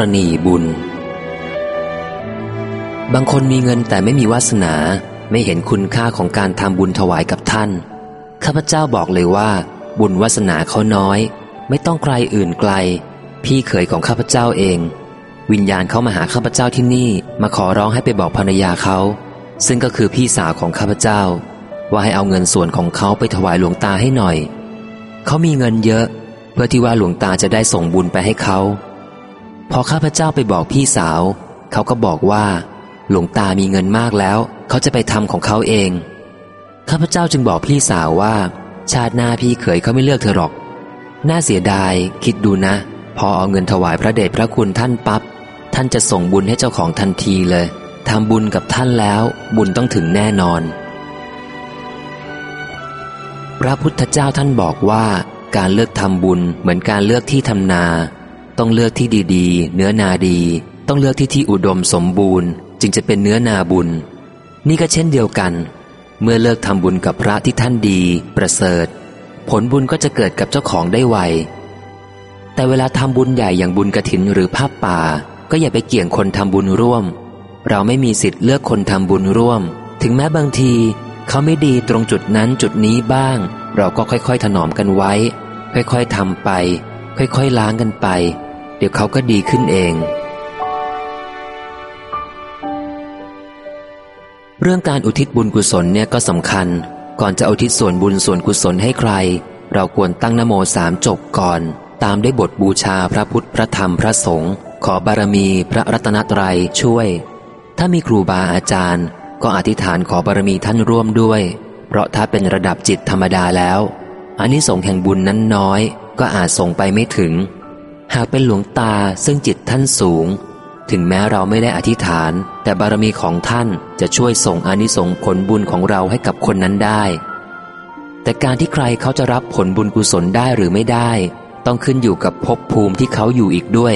รณีบุญ บางคนมีเงินแต่ไม่มีวาสนาไม่เห็นคุณค่าของการทำบุญถวายกับท่าน ข้าพเจ้าบอกเลยว่า บุญวาสนาเขาน้อย ไม่ต้องใครอื่นไกล พี่เขยของข้าพเจ้าเอง วิญญาณเขามาหาข้าพเจ้าที่นี่มาขอร้องให้ไปบอกภรรยาเขา ซึ่งก็คือพี่สาวของข้าพเจ้า ว่าให้เอาเงินส่วนของเขาไปถวายหลวงตาให้หน่อย เขามีเงินเยอะ เพื่อที่ว่าหลวงตาจะได้ส่งบุญไปให้เขา พอข้าพเจ้าไปบอกพี่สาว เขาก็บอกว่า หลวงตามีเงินมากแล้ว เขาจะไปทำของเขาเอง ข้าพเจ้าจึงบอกพี่สาวว่า ชาติหน้าพี่เขยเขาไม่เลือกเธอหรอก น่าเสียดาย คิดดูนะ พอเอาเงินถวายพระเดชพระคุณท่านปับ๊บท่านจะส่งบุญให้เจ้าของทันทีเลยทำบุญกับท่านแล้ว บุญต้องถึงแน่นอน พระพุทธเจ้าท่านบอกว่า การเลือกทำบุญเหมือนการเลือกที่ทำนา ต้องเลือกที่ดีๆ เนื้อนาดี ต้องเลือกที่ที่อุดมสมบูรณ์ จึงจะเป็นเนื้อนาบุญ นี่ก็เช่นเดียวกัน เมื่อเลิกทำบุญกับพระที่ท่านดี ประเสริฐ ผลบุญก็จะเกิดกับเจ้าของได้ไว แต่เวลาทำบุญใหญ่อย่างบุญกระถินหรือภาพป่า ก็อย่าไปเกี่ยงคนทำบุญร่วม เราไม่มีสิทธิ์เลือกคนทำบุญร่วม ถึงแม้บางที เขาไม่ดีตรงจุดนั้นจุดนี้บ้าง เราก็ค่อยๆ ถนอมกันไว้ ค่อยๆทำไป ค่อยๆล้างกันไป เดี๋ยวเขาก็ดีขึ้นเอง เรื่องการอุทิศบุญกุศลเนี่ยก็สำคัญ ก่อนจะอุทิศส่วนบุญส่วนกุศลให้ใคร เราควรตั้งนโมสามจบก่อน ตามได้บทบูชาพระพุทธพระธรรมพระสงฆ์ขอบารมีพระรัตนตรัยช่วย ถ้ามีครูบาอาจารย์ ก็อธิษฐานขอบารมีท่านร่วมด้วย เพราะถ้าเป็นระดับจิตธรรมดาแล้วอันนี้ส่งแห่งบุญนั้นน้อย ก็อาจส่งไปไม่ถึง หากเป็นหลวงตาซึ่งจิตท่านสูง ถึงแม้เราไม่ได้อธิษฐาน แต่บารมีของท่านจะช่วยส่งอนิสงส์ผลบุญของเราให้กับคนนั้นได้ แต่การที่ใครเขาจะรับผลบุญกุศลได้หรือไม่ได้ ต้องขึ้นอยู่กับภพภูมิที่เขาอยู่อีกด้วย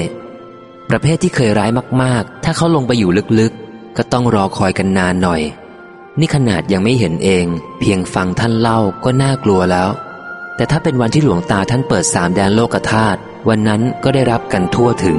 ประเภทที่เคยร้ายมาก ๆ ถ้าเขาลงไปอยู่ลึกๆ ก็ต้องรอคอยกันนานหน่อย นี่ขนาดยังไม่เห็นเอง เพียงฟังท่านเล่าก็น่ากลัวแล้ว แต่ถ้าเป็นวันที่หลวงตาท่านเปิดสามแดนโลกธาตุ วันนั้นก็ได้รับกันทั่วถึง